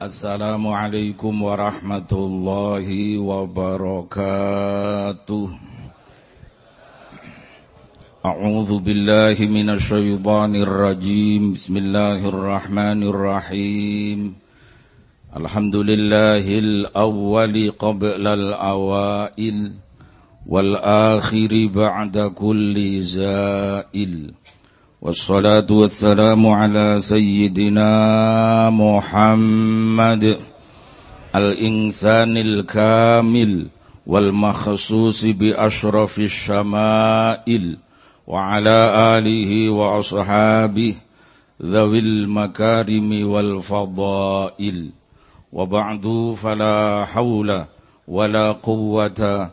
Assalamualaikum warahmatullahi wabarakatuh. A'udhu billahi minasyaitonir rajim Bismillahirrahmanirrahim. Alhamdulillahil awwali qablal awail wal akhiri ba'da kulli zail. والصلاة والسلام على سيدنا محمد الإنسان الكامل والمخصوص بأشرف الشمائل وعلى آله وأصحابه ذوي المكارم والفضائل. وبعد فلا حول ولا قوة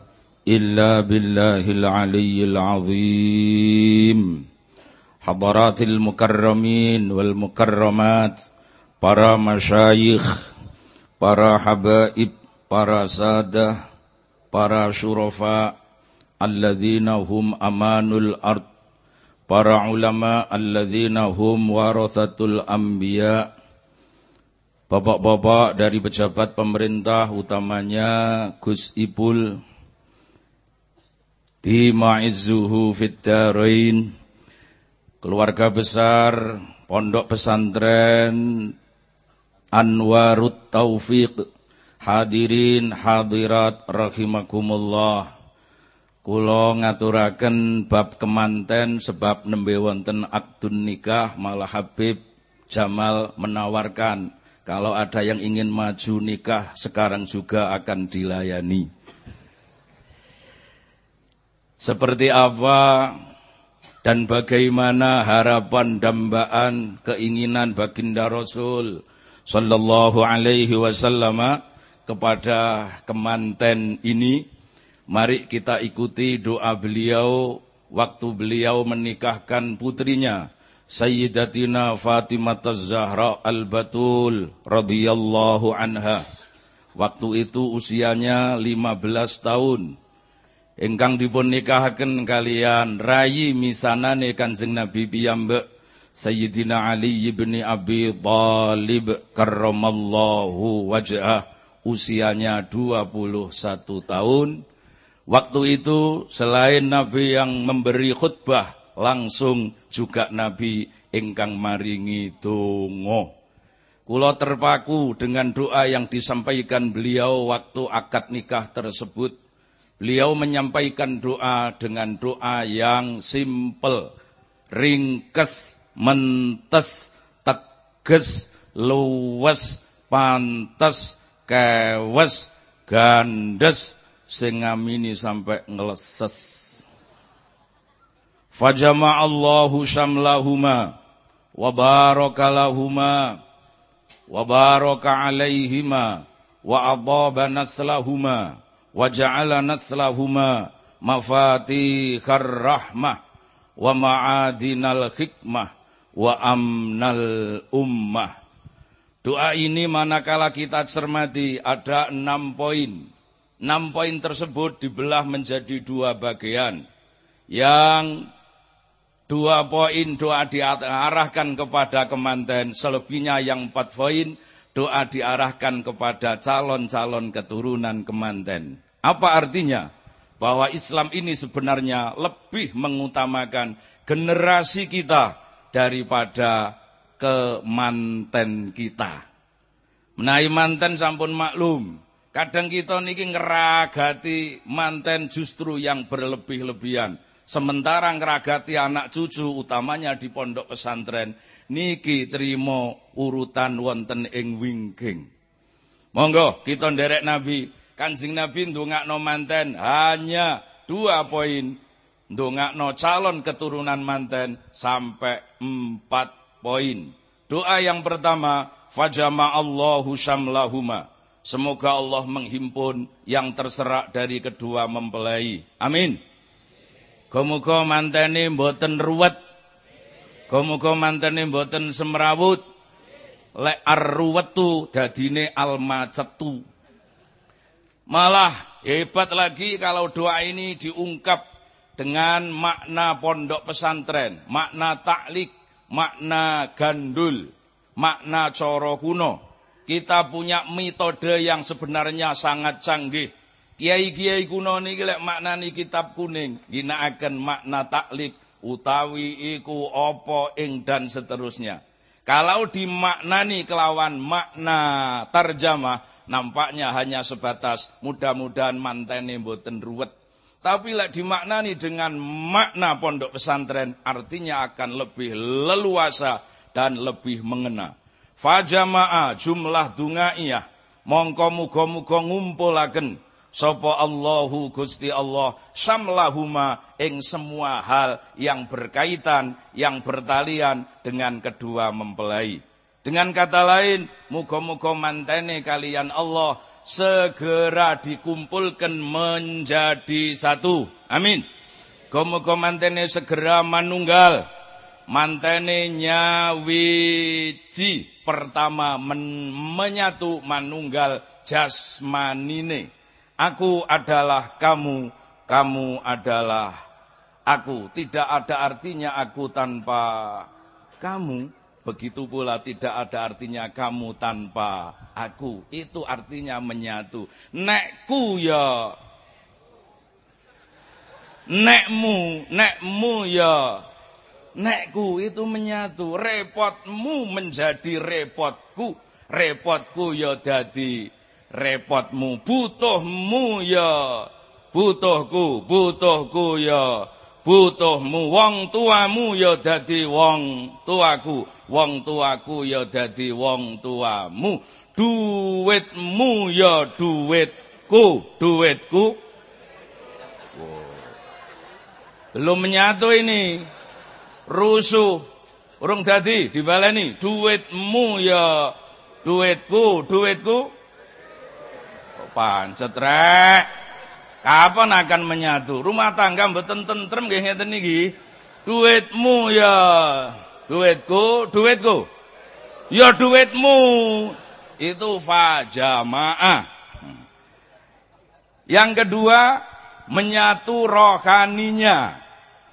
إلا بالله العلي العظيم. حضرات المكرمين والمكرمات برا مشايخ برا حبائب برا سادة برا شرفاء الذين هم أمان الأرض برا علماء الذين هم ورثة الأنبياء. Bapak-bapak dari pejabat pemerintah utamanya Gus Ibul Dima Izzuhu Fiddarain keluarga besar Pondok Pesantren Anwarut Taufiq. Hadirin hadirat rahimakumullah. Kula ngaturaken bab kemanten sebab nembe wonten akdun nikah malah Habib Jamal menawarkan kalau ada yang ingin maju nikah sekarang juga akan dilayani. Seperti apa dan bagaimana harapan dambaan keinginan baginda Rasul sallallahu alaihi wasallam kepada kemanten ini? Mari kita ikuti doa beliau waktu beliau menikahkan putrinya Sayyidatina Fatimah Zahra Al-Batul radhiyallahu anha. Waktu itu usianya 15 tahun ingkang dipun nikahaken kalian rayi misanane Kanjeng Nabi piyambak Sayyidina Ali bin Abi Thalib karramallahu wajhah usianya 21 tahun. Waktu itu selain Nabi yang memberi khutbah langsung juga Nabi ingkang maringi donga. Kulo terpaku dengan doa yang disampaikan beliau waktu akad nikah tersebut Beliau menyampaikan doa dengan doa yang simple, ringkes, mentes, teges, luwes, pantes, kewes, gandes, sing ngamini sampai ngeleses. Fajama Allahu syamlahuma wa barakalahuma wa baraka alaihima wa adaba naslahuma wa ja'ala naslahuma mafatihar rahmah wa ma'adinal hikmah ummah. Doa ini manakala kita cermati ada enam poin. Enam poin tersebut dibelah menjadi dua bagian. Yang dua poin doa diarahkan kepada kemanten, selebihnya yang empat poin doa diarahkan kepada calon-calon keturunan kemanten. Apa artinya? Bahwa Islam ini sebenarnya lebih mengutamakan generasi kita daripada kemanten kita. Menawi manten sampun maklum. Kadang kita niki ngeragati manten justru yang berlebih-lebihan. Sementara ngeragati anak cucu utamanya di pondok pesantren niki terima urutan wonten ing wingking. Monggo kita nderek Nabi Kanjeng Nabi ndongakno manten hanya dua poin. Ndongakno calon keturunan manten sampai empat poin. Doa yang pertama, fajama Allahu syamlahuma. Semoga Allah menghimpun yang terserak dari kedua mempelai. Amin. Muga mantene mboten ruwet. Muga mantene mboten semrawut. Lek arruwetu dadine almacetu. Malah hebat lagi kalau doa ini diungkap dengan makna pondok pesantren, makna taklik, makna gandul, makna coro kuno. Kita punya metode yang sebenarnya sangat canggih. Kiai-kiai kuno niki lek maknani kitab kuning ginakaken makna taklik utawi iku opo ing dan seterusnya. Kalau dimaknani kelawan makna terjemah nampaknya hanya sebatas mudah-mudahan mantene mboten ruwet. Tapi lek dimaknani dengan makna pondok pesantren artinya akan lebih leluasa dan lebih mengena. Fajama'a jumlah dungaiyah. Mongko muga-muga ngumpulaken sapa Allahu Gusti Allah samlahuma ing semua hal yang berkaitan yang bertalian dengan kedua mempelai. Dengan kata lain, muga-muga mantene kalian Allah segera dikumpulkan menjadi satu. Amin. Muga-muga mantene segera manunggal mantene nyawiji pertama men, menyatu manunggal jasmanine aku adalah kamu kamu adalah aku. Tidak ada artinya aku tanpa kamu. Begitu pula tidak ada artinya kamu tanpa aku. Itu artinya menyatu. Nekku ya. Nekmu nekmu ya. Nekku itu menyatu, repotmu menjadi repotku, repotku ya dadi repotmu, butuhmu ya. Butuhku, butuhku ya. Butuhmu, wong tuamu ya dadi wong tuaku, wong tuaku ya dadi wong tuamu, duitmu ya duitku, duitku. Belum menyatu ini. Rusuh. Urung dadi dibaleni. Duitmu ya. Duitku duitku pancet rek kapan akan menyatu? Rumah tangga mboten tentrem nggih ngeten niki. Duitmu ya. Duitku duitku. Ya duitmu. Itu fajamaah. Yang kedua menyatu rohaninya.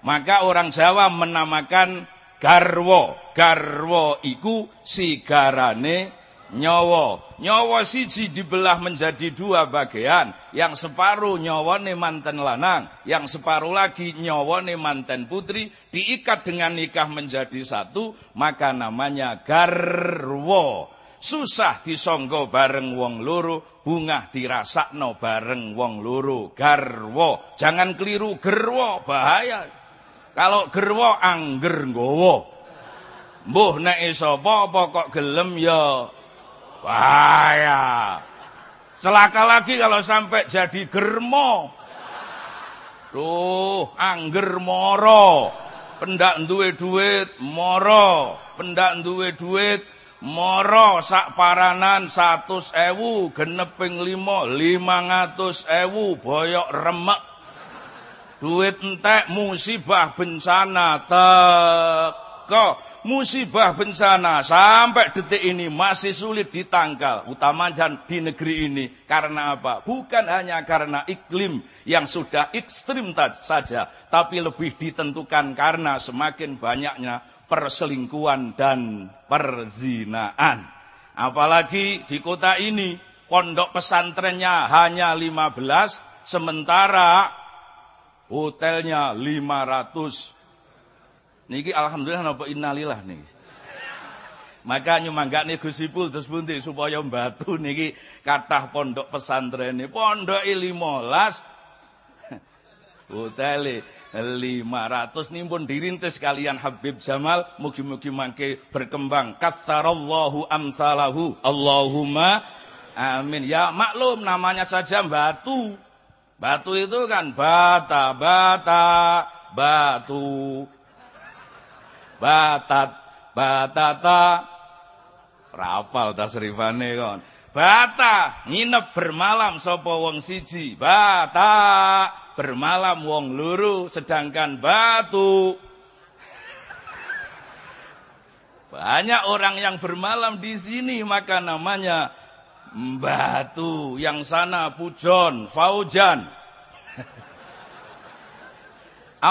Maka orang Jawa menamakan garwo. Garwo iku sigarane nyawa. Nyawa siji dibelah menjadi dua bagian. Yang separuh nyawane manten lanang, yang separuh lagi nyawane manten putri diikat dengan nikah menjadi satu, maka namanya garwo. Susah disonggo bareng wong loro, bunga dirasakno bareng wong loro, garwo. Jangan keliru gerwo, bahaya. Kalau gerwo angger nggawa. Mbuh nek sapa apa kok gelem ya bahaya. Celaka lagi kalau sampai jadi germo. Tuh, angger moro. Pendak duwe duit moro. Pendak duwe duit moro sak paranan 100.000 genep ping 5 500.000 boyok remek duit entek musibah bencana teko musibah bencana sampai detik ini masih sulit ditangkal utamanya di negeri ini karena apa bukan hanya karena iklim yang sudah ekstrim saja tapi lebih ditentukan karena semakin banyaknya perselingkuhan dan perzinaan apalagi di kota ini pondok pesantrennya hanya 15 sementara Hotelnya 500. Niki alhamdulillah napa innalillah nih. Maka nih Gusipul terus pundi supaya batu niki kathah pondok pesantren ini. Pondok 15 hotel 500 nimpun dirintis kalian Habib Jamal. Mugi-mugi mangke berkembang. Katsarallahu amsalahu. Allahumma amin. Ya maklum namanya saja batu. Batu itu kan bata, bata, batu. Batat, batata. Rapal tasrifane kon. Bata nginep bermalam sapa wong siji. Bata bermalam wong luru sedangkan batu banyak orang yang bermalam di sini maka namanya Batu, yang sana Pujon, Faujan.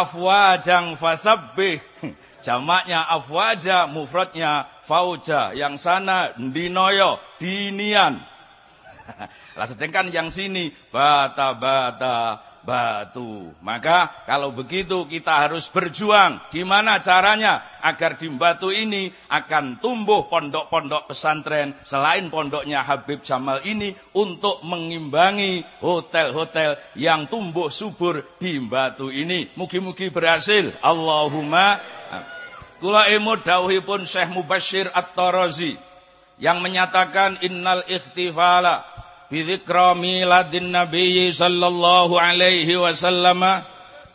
afwajang fasabbih. Jamaknya afwaja, mufradnya fauja. Yang sana dinoyo, dinian. Lah sedangkan yang sini bata-bata batu. Maka kalau begitu kita harus berjuang. Gimana caranya agar di batu ini akan tumbuh pondok-pondok pesantren selain pondoknya Habib Jamal ini untuk mengimbangi hotel-hotel yang tumbuh subur di batu ini. Mugi-mugi berhasil. Allahumma Kula imut dawuhipun Syekh Mubashir At-Tarazi yang menyatakan innal ikhtifala bidzikra miladin nabiyyi sallallahu alaihi wasallam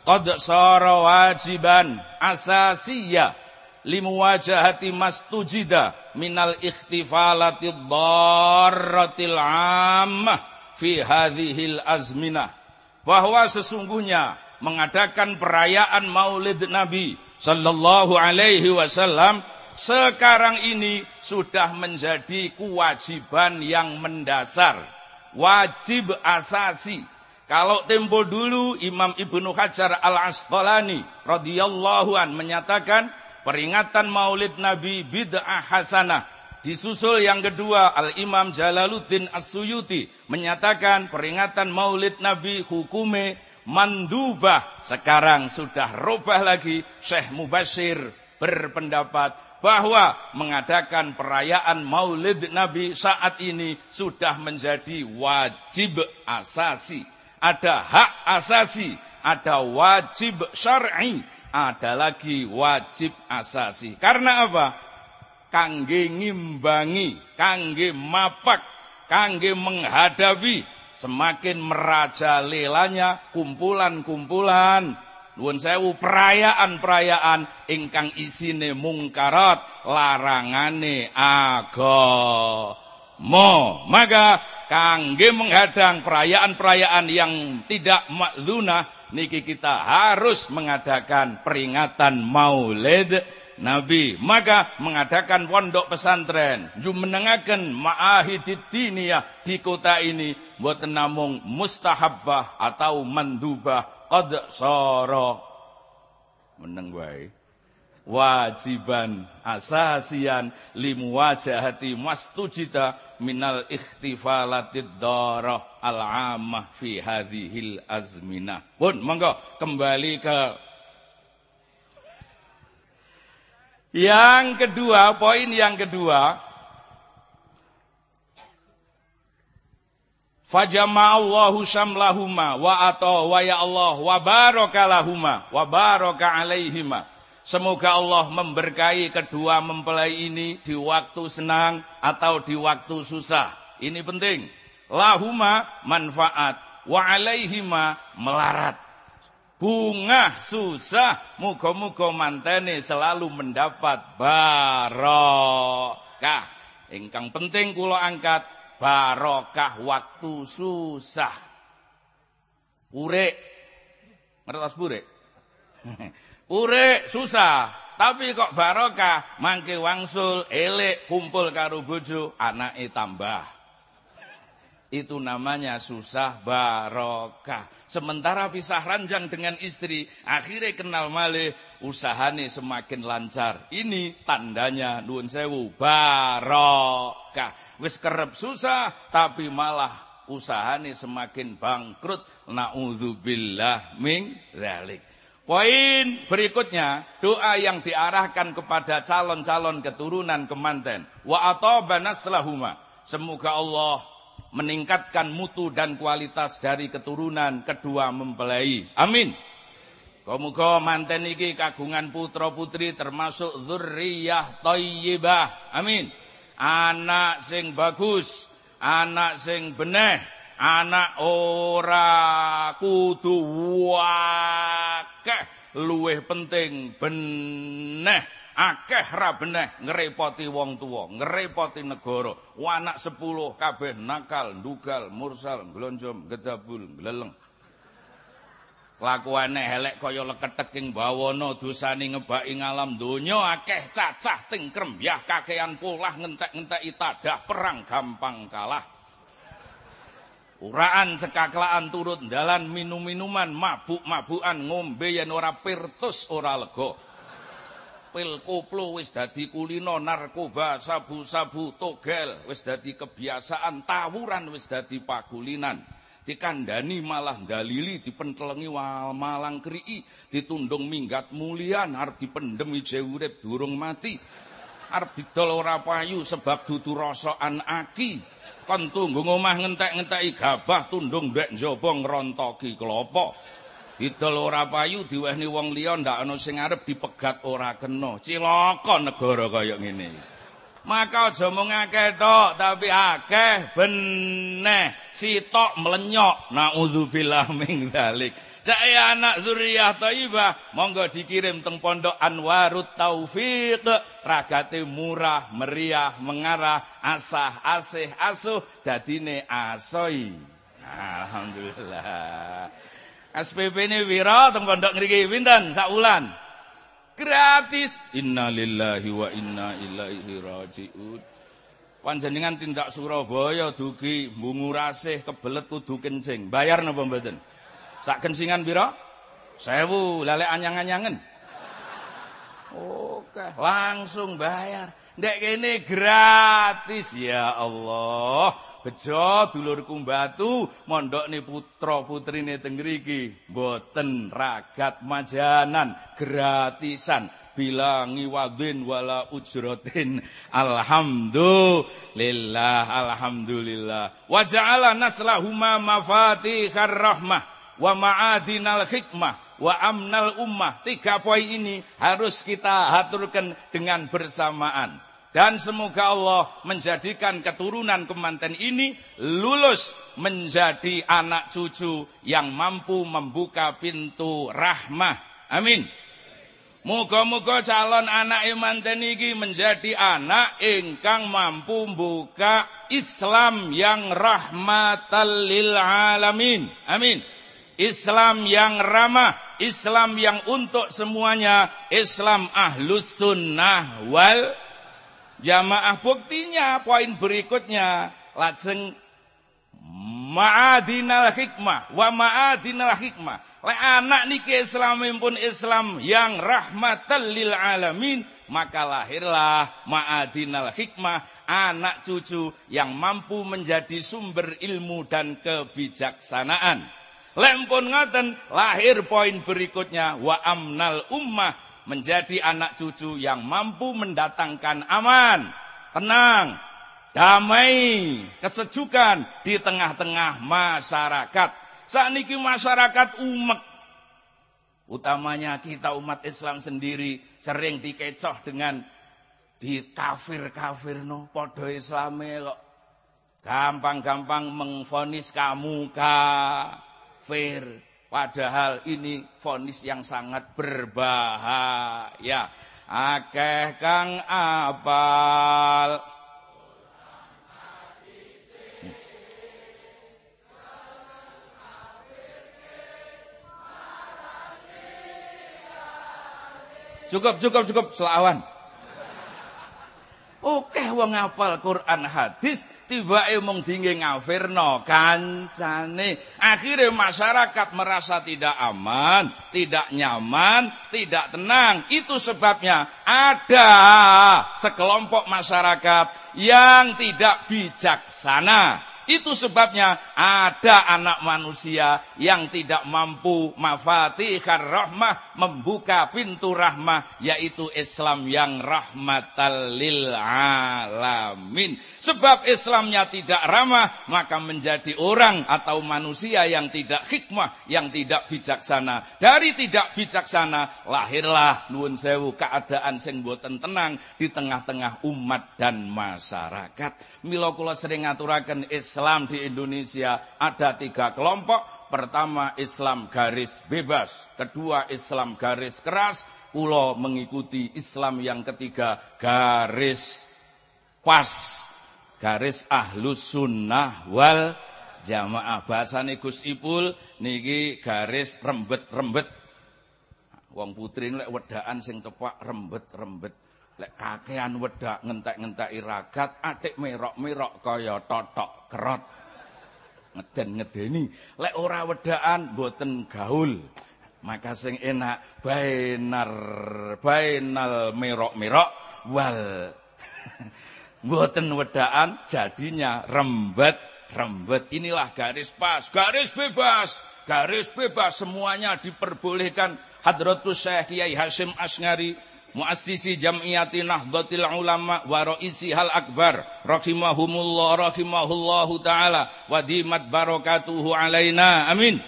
qad sara wajiban asasiyya limuwajahati mastujida minal ikhtifalati dharratil ammah fi hadhil azminah. Bahwa sesungguhnya mengadakan perayaan Maulid Nabi sallallahu alaihi wasallam sekarang ini sudah menjadi kewajiban yang mendasar wajib asasi. Kalau tempo dulu Imam Ibnu Hajar Al-Asqalani radhiyallahu an menyatakan peringatan Maulid Nabi bid'ah hasanah. Disusul yang kedua Al-Imam Jalaluddin As-Suyuti menyatakan peringatan Maulid Nabi hukume mandubah. Sekarang sudah rubah lagi Syekh Mubashir berpendapat bahwa mengadakan perayaan Maulid Nabi saat ini sudah menjadi wajib asasi. Ada hak asasi, ada wajib syar'i, ada lagi wajib asasi. Karena apa? Kangge ngimbangi, kangge mapak, kangge menghadapi semakin merajalelanya kumpulan-kumpulan Nuwun sewu perayaan-perayaan ingkang isine mungkarat, larangane agama. Maka kangge menghadang perayaan-perayaan yang tidak maklunah niki kita harus mengadakan peringatan Maulid Nabi. Maka mengadakan pondok pesantren, jumenengaken ma'ahidid diniyah di kota ini buat namung mustahabbah atau mandubah qad sara. Meneng wae. Wajiban asasian limuwajahati mastujita minal ikhtifalatid darah al-ammah fi hadhil azminah. Pun monggo kembali ke yang kedua, poin yang kedua Fajama'allahu syamlahuma wa ato wa ya Allah wa barakalahuma wa baraka alaihima. Semoga Allah memberkahi kedua mempelai ini di waktu senang atau di waktu susah. Ini penting. Lahuma manfaat wa alaihima melarat. Bunga susah, muga-muga mantene selalu mendapat barokah. Ingkang penting kula angkat barokah waktu susah. Urek. Ngertos burek? Urek susah, tapi kok barokah, mangke wangsul, elek, kumpul karo bojo, anake tambah. Itu namanya susah barokah. Sementara pisah ranjang dengan istri, akhirnya kenal malih, usahane semakin lancar. Ini tandanya nuwun sewu barokah. Wis kerep susah, tapi malah usahane semakin bangkrut. Na'udzubillah min dzalik. Poin berikutnya, doa yang diarahkan kepada calon-calon keturunan kemanten. Wa atobana selahuma. Semoga Allah meningkatkan mutu dan kualitas dari keturunan kedua mempelai. Amin. Muga manten iki kagungan putra putri termasuk dzurriyyah thayyibah. Amin. Anak sing bagus, anak sing beneh, anak ora kudu wakeh, luwih penting beneh akeh ra beneh ngrepoti wong tuwa, ngrepoti negara. Anak 10 kabeh nakal, ndugal, mursal, glonjom, gedabul, gleleng. Lakuane elek kaya leketeking bawana dosane ngebaki ngalam donya akeh cacah ting krembyah kakean polah ngentek-ngenteki tadah perang gampang kalah. Uraan sekaklaan turut dalan minum-minuman, mabuk-mabukan, ngombe yen ora pirtus ora lega. Pil koplo wis dadi kulino, narkoba, sabu-sabu, togel wis dadi kebiasaan, tawuran wis dadi pagulinan. Dikandani malah dalili dipentelengi wal malang krii, ditundung minggat mulian arep dipendem ije urip durung mati. Arep didol ora payu sebab dudu rasa aki kon tunggu omah ngentek-ngenteki gabah tundung ndek njaba ngrontoki kelapa. Didol ora payu diwehni wong liya ndak ana sing arep dipegat ora kena. Cilaka negara kaya ngene. Maka aja mung akeh tok, tapi akeh beneh sitok melenyok. Nauzubillah min dzalik. Cak anak zuriyah thayyibah monggo dikirim teng pondok Anwarut Taufik ragate murah meriah mengarah asah asih asuh dadine asoi alhamdulillah SPP ini wira teng pondok ngriki pinten sak wulan gratis innalillahi wa inna ilaihi rajiun panjenengan tindak Surabaya dugi mbungurasih kebelet kudu kencing bayar napa mboten Sak kensingan pira? Sewu, lale anyang-anyangen. Oke, langsung bayar. Ndek kene gratis. Ya Allah. Bejo dulurku batu mondok ni putra putrine teng mriki mboten ragat majanan gratisan. Bilangi wadin wala ujrotin. Alhamdulillah alhamdulillah. Wa ja'ala naslahuma mafatihar rahmah. Wa ma'adinal hikmah. Wa amnal ummah. Tiga poin ini harus kita aturkan dengan bersamaan. Dan semoga Allah menjadikan keturunan kemanten ini lulus menjadi anak cucu yang mampu membuka pintu rahmah. Amin. Moga-moga calon anak manten ini menjadi anak ingkang mampu membuka Islam yang rahmatan lil alamin. Amin. Islam yang ramah, Islam yang untuk semuanya, Islam ahlus sunnah wal jamaah. Buktinya poin berikutnya, lajeng ma'adinal hikmah wa ma'adinal hikmah. Le anak niki Islam pun Islam yang rahmatan lil alamin, maka lahirlah ma'adinal hikmah, anak cucu yang mampu menjadi sumber ilmu dan kebijaksanaan. Lempun ngaten lahir poin berikutnya wa amnal ummah menjadi anak cucu yang mampu mendatangkan aman, tenang, damai, kesejukan di tengah-tengah masyarakat. Saat ini masyarakat umek. Utamanya kita umat Islam sendiri sering dikecoh dengan di kafir-kafir no podo islame kok gampang-gampang mengfonis kamu kafir. Padahal ini fonis yang sangat berbahaya. Akeh kang apal. Cukup, cukup, cukup. Selawan. Oke wong ngapal Quran hadis tibake mung dingge ngafirno kancane. Akhirnya masyarakat merasa tidak aman, tidak nyaman, tidak tenang. Itu sebabnya ada sekelompok masyarakat yang tidak bijaksana itu sebabnya ada anak manusia yang tidak mampu mafatihar rahmah membuka pintu rahmah yaitu Islam yang rahmatal lil alamin. Sebab Islamnya tidak ramah maka menjadi orang atau manusia yang tidak hikmah, yang tidak bijaksana. Dari tidak bijaksana lahirlah nuwun sewu keadaan sing boten tenang di tengah-tengah umat dan masyarakat. Mila kula sering ngaturaken Islam Islam di Indonesia ada tiga kelompok. Pertama Islam garis bebas, kedua Islam garis keras, pulau mengikuti Islam yang ketiga garis pas, garis ahlus sunnah wal jamaah. Bahasane Gus Ipul niki garis rembet-rembet. Wong putri lek wedaan sing tepak rembet-rembet. Lek kakean wedak ngentek-ngenteki ragat, atik merok-merok kaya totok kerot. ngeden-ngedeni. Lek ora wedaan boten gaul. Maka sing enak bainar bainal merok-merok wal boten wedaan jadinya rembet rembet. Inilah garis pas, garis bebas, garis bebas semuanya diperbolehkan. Hadratus Syekh Kiai Hashim Asngari muassisi jamiyati nahdlatil ulama wa raisi hal akbar rahimahumullah rahimahullahu taala wa dimat barakatuhu alaina amin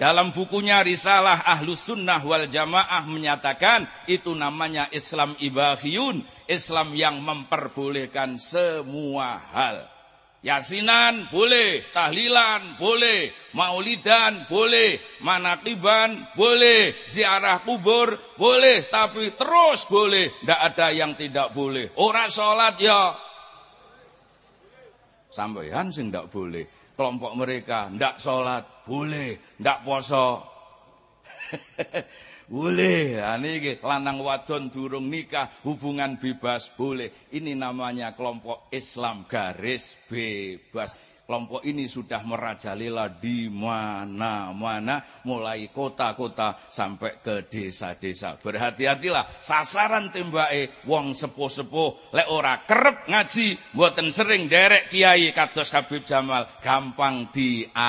dalam bukunya Risalah Ahlus Sunnah wal Jamaah menyatakan itu namanya Islam ibahiyun, Islam yang memperbolehkan semua hal. Yasinan boleh, tahlilan boleh, maulidan boleh, manakiban boleh, ziarah kubur boleh, tapi terus boleh, tidak ada yang tidak boleh. Orang sholat ya, sampeyan sing tidak boleh. Kelompok mereka tidak sholat boleh, tidak poso Boleh. Nah, ini lanang wadon durung nikah, hubungan bebas boleh. Ini namanya kelompok Islam garis bebas. Kelompok ini sudah merajalela di mana-mana, mulai kota-kota sampai ke desa-desa. Berhati-hatilah, sasaran tembake wong sepuh-sepuh, lek ora kerep ngaji, mboten sering derek kiai kados Habib Jamal, gampang diapusi.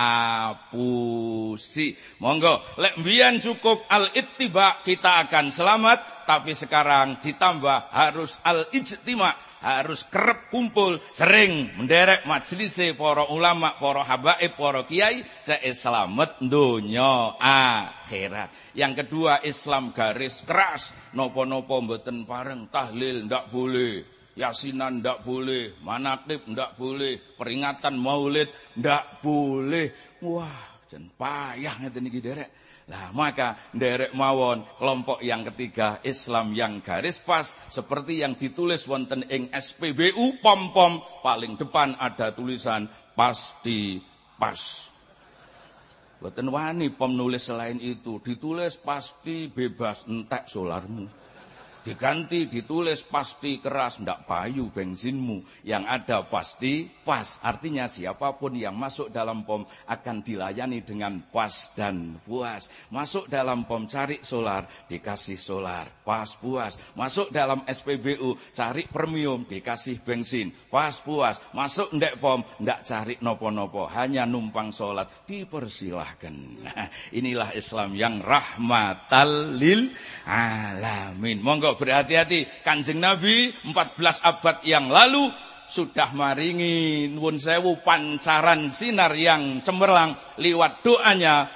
Monggo, lek mbiyen cukup al-ittiba kita akan selamat, tapi sekarang ditambah harus al-ijtima' harus kerep kumpul, sering menderek majelis para ulama, para habaib, para kiai, cek selamat dunia akhirat. Yang kedua Islam garis keras, nopo-nopo mboten pareng tahlil ndak boleh. Yasinan ndak boleh, manakib ndak boleh, peringatan maulid ndak boleh. Wah, jen payah ngeten iki derek. Lah maka derek mawon kelompok yang ketiga Islam yang garis pas seperti yang ditulis wonten ing SPBU pom-pom paling depan ada tulisan pasti pas. Boten wani pom nulis selain itu ditulis pasti bebas entek solarmu. Diganti ditulis pasti keras, ndak payu bensinmu. Yang ada pasti pas. Artinya siapa pun yang masuk dalam pom akan dilayani dengan pas dan puas. Masuk dalam pom cari solar, dikasih solar, pas puas. Masuk dalam SPBU, cari premium, dikasih bensin, pas puas. Masuk ndek pom, ndak cari nopo-nopo, hanya numpang solat, dipersilahkan. Nah, inilah Islam yang rahmatal lil alamin. Monggo berhati-hati. Kanjeng Nabi 14 abad yang lalu sudah maringi nuwun sewu pancaran sinar yang cemerlang liwat doanya,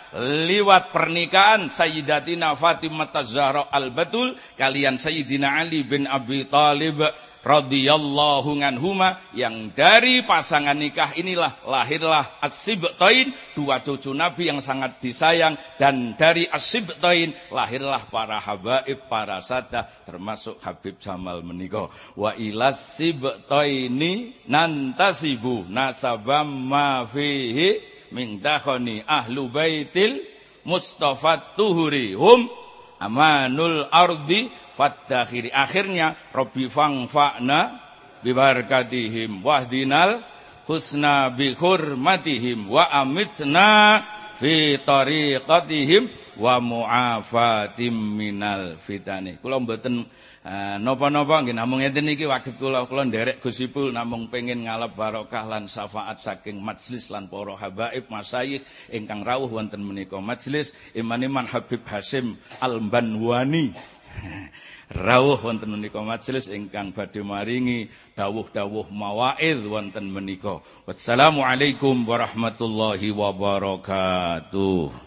liwat pernikahan Sayyidatina Fatimah Zahra Al-Batul kalian Sayyidina Ali bin Abi Talib radhiyallahu anhuma yang dari pasangan nikah inilah lahirlah as-sibtain dua cucu Nabi yang sangat disayang dan dari as-sibtain lahirlah para habaib para sada termasuk Habib Jamal menika. Wa ilas sibtaini nantasibu nasabam ma fihi min dakhani ahlu baitil Mustafa tuhuri hum amanul ardi faddakhiri. Akhirnya Rabbi fangfa'na bibarakatihim wahdinal husna bi hurmatihim wa amitna fi tariqatihim wa mu'afatim minal fitani. Kula mboten napa-napa nggih namung ngeten iki waget kula kula nderek Gusipul namung pengin ngalap barokah lan syafaat saking majelis lan para habaib masyayikh ingkang rawuh wonten menika majelis iman-iman Habib Hasim Al-Banwani rawuh wonten menika majelis ingkang badhe maringi dawuh-dawuh mawaid wonten menika. Wassalamualaikum warahmatullahi wabarakatuh.